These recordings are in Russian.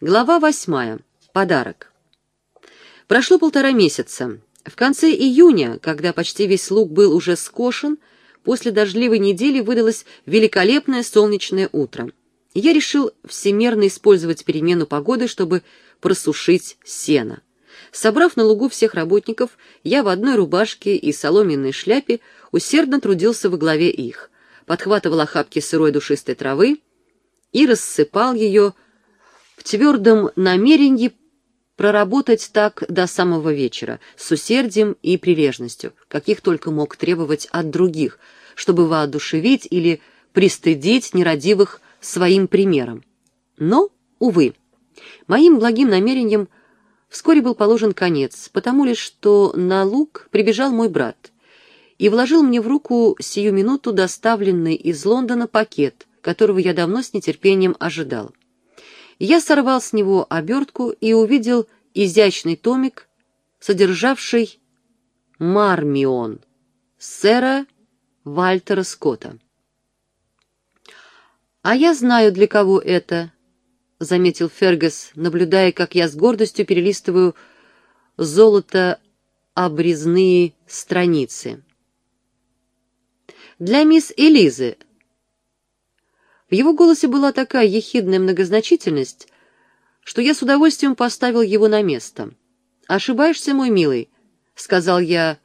Глава восьмая. Подарок. Прошло полтора месяца. В конце июня, когда почти весь луг был уже скошен, после дождливой недели выдалось великолепное солнечное утро. Я решил всемерно использовать перемену погоды, чтобы просушить сено. Собрав на лугу всех работников, я в одной рубашке и соломенной шляпе усердно трудился во главе их, подхватывал охапки сырой душистой травы и рассыпал ее в твердом намерении проработать так до самого вечера, с усердием и прилежностью, каких только мог требовать от других, чтобы воодушевить или пристыдить нерадивых своим примером. Но, увы, моим благим намерением вскоре был положен конец, потому лишь что на луг прибежал мой брат и вложил мне в руку сию минуту доставленный из Лондона пакет, которого я давно с нетерпением ожидал. Я сорвал с него обертку и увидел изящный томик, содержавший «Мармион» сэра Вальтера Скотта. «А я знаю, для кого это», — заметил Фергас, наблюдая, как я с гордостью перелистываю золото обрезные страницы. «Для мисс Элизы». В его голосе была такая ехидная многозначительность, что я с удовольствием поставил его на место. «Ошибаешься, мой милый», — сказал я,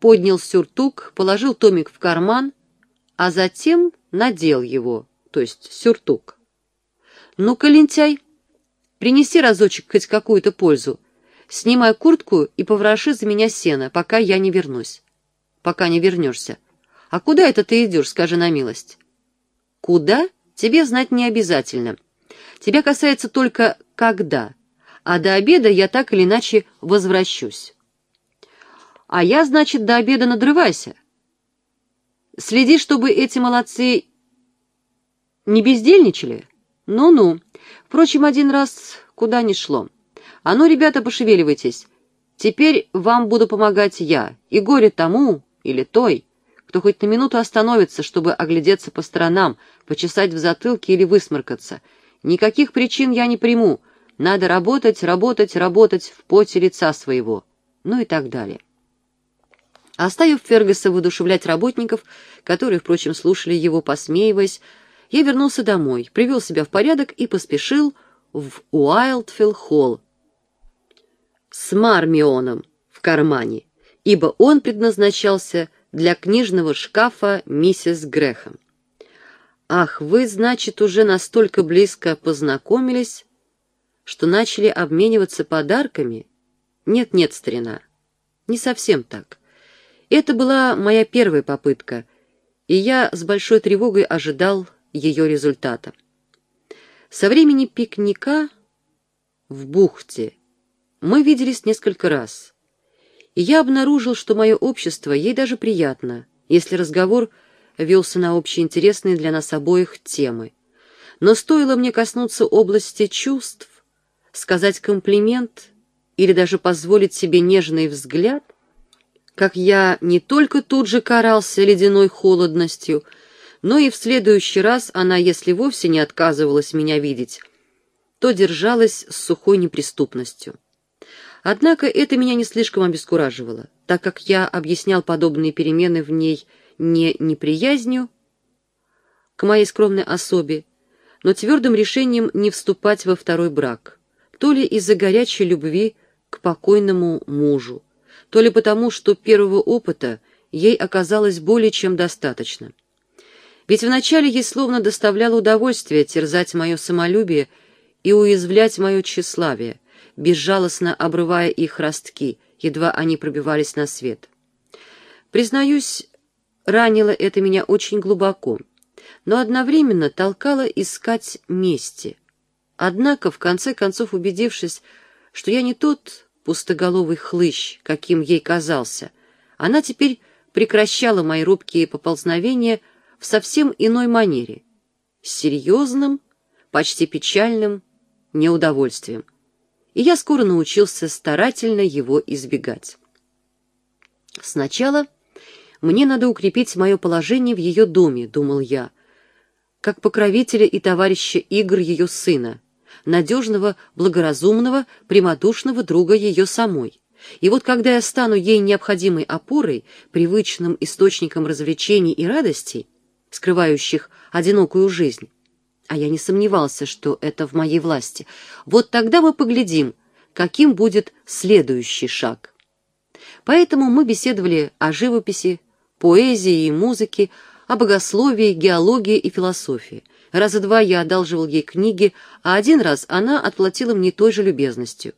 поднял сюртук, положил томик в карман, а затем надел его то есть сюртук. «Ну-ка, лентяй, принеси разочек хоть какую-то пользу. Снимай куртку и повороши за меня сено, пока я не вернусь. Пока не вернешься. А куда это ты идешь, скажи на милость?» «Куда? Тебе знать не обязательно. Тебя касается только «когда», а до обеда я так или иначе возвращусь. А я, значит, до обеда надрывайся. Следи, чтобы эти молодцы не бездельничали? Ну-ну. Впрочем, один раз куда ни шло. А ну, ребята, пошевеливайтесь. Теперь вам буду помогать я, и горе тому или той, кто хоть на минуту остановится, чтобы оглядеться по сторонам, почесать в затылке или высморкаться. Никаких причин я не приму. Надо работать, работать, работать в поте лица своего. Ну и так далее. Оставив Фергаса воодушевлять работников, которые, впрочем, слушали его, посмеиваясь, я вернулся домой, привел себя в порядок и поспешил в Уайлдфилл-холл с Мармионом в кармане, ибо он предназначался для книжного шкафа миссис Грэхэм. «Ах, вы, значит, уже настолько близко познакомились, что начали обмениваться подарками? Нет-нет, старина, не совсем так. Это была моя первая попытка, и я с большой тревогой ожидал ее результата. Со времени пикника в бухте мы виделись несколько раз, и я обнаружил, что мое общество ей даже приятно, если разговор велся на общеинтересные для нас обоих темы. Но стоило мне коснуться области чувств, сказать комплимент или даже позволить себе нежный взгляд, как я не только тут же карался ледяной холодностью — но и в следующий раз она, если вовсе не отказывалась меня видеть, то держалась с сухой неприступностью. Однако это меня не слишком обескураживало, так как я объяснял подобные перемены в ней не неприязнью к моей скромной особе, но твердым решением не вступать во второй брак, то ли из-за горячей любви к покойному мужу, то ли потому, что первого опыта ей оказалось более чем достаточно. Ведь вначале ей словно доставляло удовольствие терзать мое самолюбие и уязвлять мое тщеславие, безжалостно обрывая их ростки, едва они пробивались на свет. Признаюсь, ранило это меня очень глубоко, но одновременно толкало искать мести. Однако, в конце концов, убедившись, что я не тот пустоголовый хлыщ, каким ей казался, она теперь прекращала мои робкие поползновения — в совсем иной манере, с серьезным, почти печальным неудовольствием. И я скоро научился старательно его избегать. Сначала мне надо укрепить мое положение в ее доме, думал я, как покровителя и товарища игр ее сына, надежного, благоразумного, прямодушного друга ее самой. И вот когда я стану ей необходимой опорой, привычным источником развлечений и радостей, скрывающих одинокую жизнь, а я не сомневался, что это в моей власти, вот тогда мы поглядим, каким будет следующий шаг. Поэтому мы беседовали о живописи, поэзии и музыке, о богословии, геологии и философии. Раза два я одалживал ей книги, а один раз она отплатила мне той же любезностью.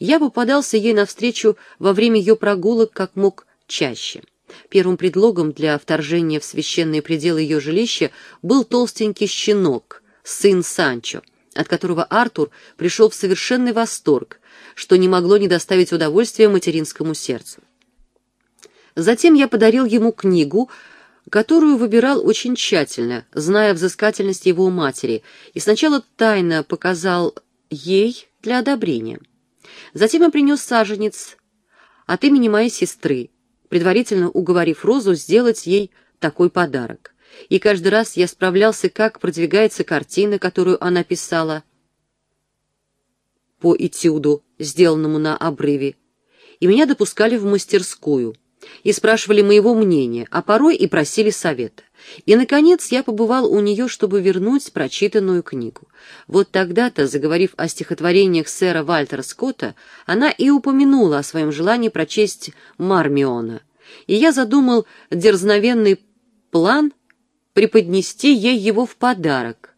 Я попадался ей навстречу во время ее прогулок как мог чаще. Первым предлогом для вторжения в священные пределы ее жилища был толстенький щенок, сын Санчо, от которого Артур пришел в совершенный восторг, что не могло не доставить удовольствия материнскому сердцу. Затем я подарил ему книгу, которую выбирал очень тщательно, зная взыскательность его матери, и сначала тайно показал ей для одобрения. Затем я принес саженец от имени моей сестры, предварительно уговорив Розу сделать ей такой подарок. И каждый раз я справлялся, как продвигается картина, которую она писала по этюду, сделанному на обрыве, и меня допускали в мастерскую и спрашивали моего мнения, а порой и просили совета. И, наконец, я побывал у нее, чтобы вернуть прочитанную книгу. Вот тогда-то, заговорив о стихотворениях сэра Вальтера Скотта, она и упомянула о своем желании прочесть Мармиона. И я задумал дерзновенный план преподнести ей его в подарок.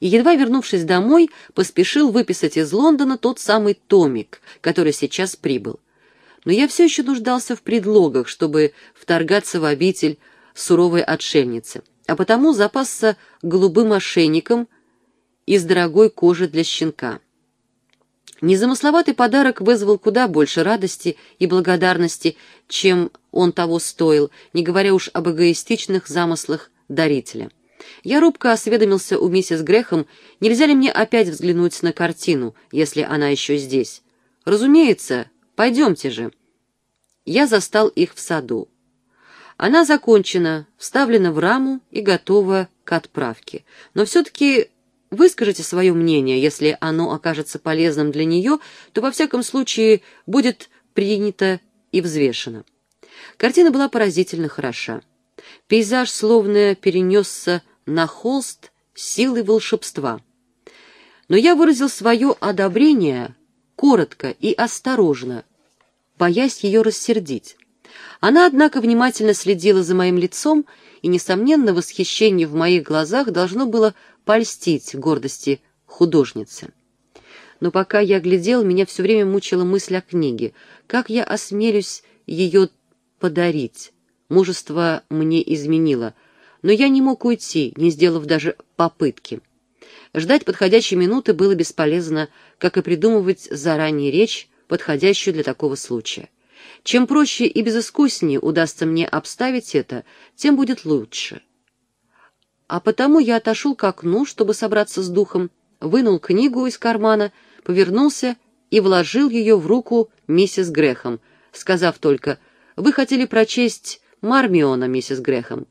И, едва вернувшись домой, поспешил выписать из Лондона тот самый томик, который сейчас прибыл. Но я все еще нуждался в предлогах, чтобы вторгаться в обитель суровой отшельницы, а потому запасся голубым ошейником из дорогой кожи для щенка. Незамысловатый подарок вызвал куда больше радости и благодарности, чем он того стоил, не говоря уж об эгоистичных замыслах дарителя. Я робко осведомился у миссис Грехом, нельзя ли мне опять взглянуть на картину, если она еще здесь. «Разумеется, пойдемте же». Я застал их в саду. Она закончена, вставлена в раму и готова к отправке. Но все-таки выскажите свое мнение. Если оно окажется полезным для нее, то во всяком случае будет принято и взвешено. Картина была поразительно хороша. Пейзаж словно перенесся на холст силой волшебства. Но я выразил свое одобрение коротко и осторожно, боясь ее рассердить. Она, однако, внимательно следила за моим лицом, и, несомненно, восхищение в моих глазах должно было польстить гордости художницы. Но пока я глядел, меня все время мучила мысль о книге. Как я осмелюсь ее подарить? Мужество мне изменило, но я не мог уйти, не сделав даже попытки. Ждать подходящей минуты было бесполезно, как и придумывать заранее речь, подходящую для такого случая. Чем проще и безыскуснее удастся мне обставить это, тем будет лучше. А потому я отошел к окну, чтобы собраться с духом, вынул книгу из кармана, повернулся и вложил ее в руку миссис Грехом, сказав только «Вы хотели прочесть Мармиона, миссис Грехом».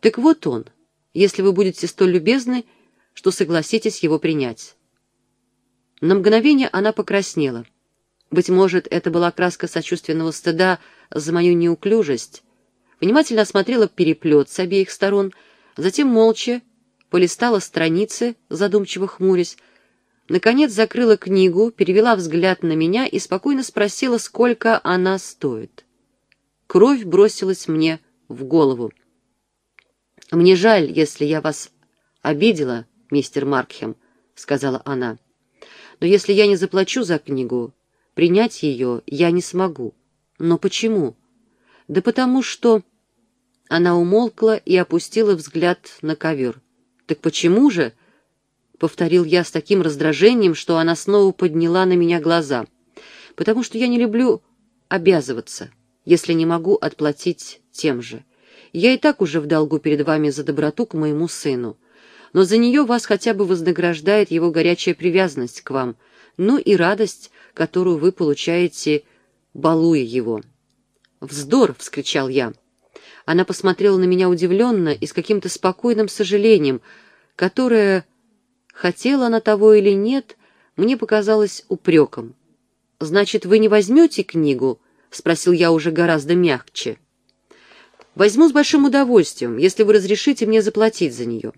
Так вот он, если вы будете столь любезны, что согласитесь его принять. На мгновение она покраснела — быть может, это была краска сочувственного стыда за мою неуклюжесть. Внимательно осмотрела переплет с обеих сторон, затем молча полистала страницы, задумчиво хмурясь, наконец закрыла книгу, перевела взгляд на меня и спокойно спросила, сколько она стоит. Кровь бросилась мне в голову. «Мне жаль, если я вас обидела, мистер Маркхем», — сказала она. «Но если я не заплачу за книгу, Принять ее я не смогу. Но почему? Да потому что... Она умолкла и опустила взгляд на ковер. «Так почему же?» — повторил я с таким раздражением, что она снова подняла на меня глаза. «Потому что я не люблю обязываться, если не могу отплатить тем же. Я и так уже в долгу перед вами за доброту к моему сыну. Но за нее вас хотя бы вознаграждает его горячая привязанность к вам, ну и радость, которую вы получаете, балуя его. «Вздор!» — вскричал я. Она посмотрела на меня удивленно и с каким-то спокойным сожалением, которое, хотела она того или нет, мне показалось упреком. «Значит, вы не возьмете книгу?» — спросил я уже гораздо мягче. «Возьму с большим удовольствием, если вы разрешите мне заплатить за нее».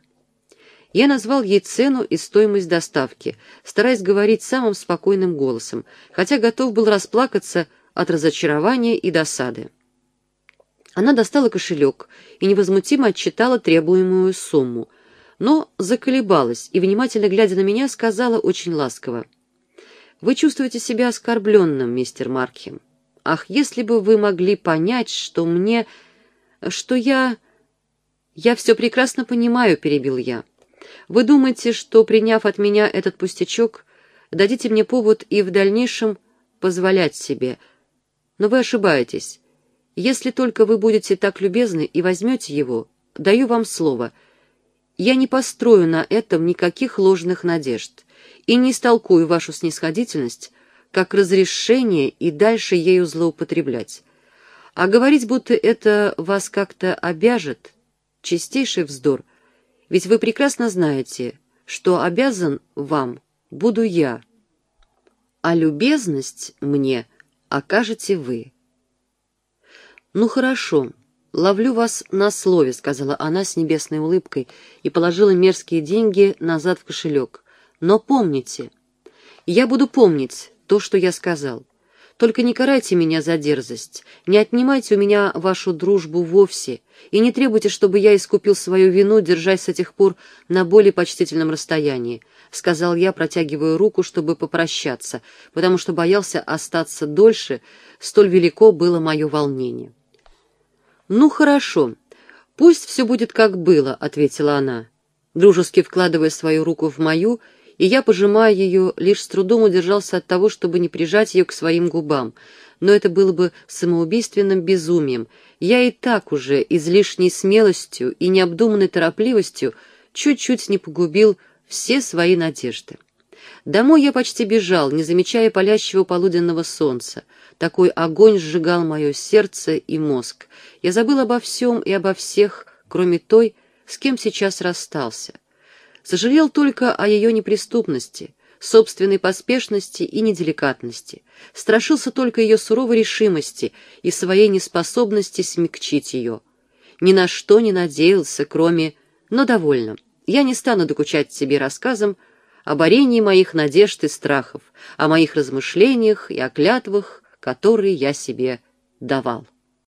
Я назвал ей цену и стоимость доставки, стараясь говорить самым спокойным голосом, хотя готов был расплакаться от разочарования и досады. Она достала кошелек и невозмутимо отчитала требуемую сумму, но заколебалась и, внимательно глядя на меня, сказала очень ласково. «Вы чувствуете себя оскорбленным, мистер Маркхем. Ах, если бы вы могли понять, что мне... что я... я все прекрасно понимаю», — перебил я. «Вы думаете, что, приняв от меня этот пустячок, дадите мне повод и в дальнейшем позволять себе. Но вы ошибаетесь. Если только вы будете так любезны и возьмете его, даю вам слово, я не построю на этом никаких ложных надежд и не истолкую вашу снисходительность как разрешение и дальше ею злоупотреблять. А говорить, будто это вас как-то обяжет, чистейший вздор, ведь вы прекрасно знаете, что обязан вам буду я, а любезность мне окажете вы. «Ну хорошо, ловлю вас на слове», — сказала она с небесной улыбкой и положила мерзкие деньги назад в кошелек. «Но помните, я буду помнить то, что я сказал. Только не карайте меня за дерзость, не отнимайте у меня вашу дружбу вовсе и не требуйте, чтобы я искупил свою вину, держась с этих пор на более почтительном расстоянии», — сказал я, протягивая руку, чтобы попрощаться, потому что боялся остаться дольше, столь велико было мое волнение. «Ну, хорошо. Пусть все будет как было», — ответила она, дружески вкладывая свою руку в мою, и я, пожимая ее, лишь с трудом удержался от того, чтобы не прижать ее к своим губам. Но это было бы самоубийственным безумием. Я и так уже излишней смелостью и необдуманной торопливостью чуть-чуть не погубил все свои надежды. Домой я почти бежал, не замечая палящего полуденного солнца. Такой огонь сжигал мое сердце и мозг. Я забыл обо всем и обо всех, кроме той, с кем сейчас расстался. Сожалел только о ее неприступности, собственной поспешности и неделикатности. Страшился только ее суровой решимости и своей неспособности смягчить ее. Ни на что не надеялся, кроме «но довольно». Я не стану докучать тебе рассказом о борении моих надежд и страхов, о моих размышлениях и о клятвах, которые я себе давал.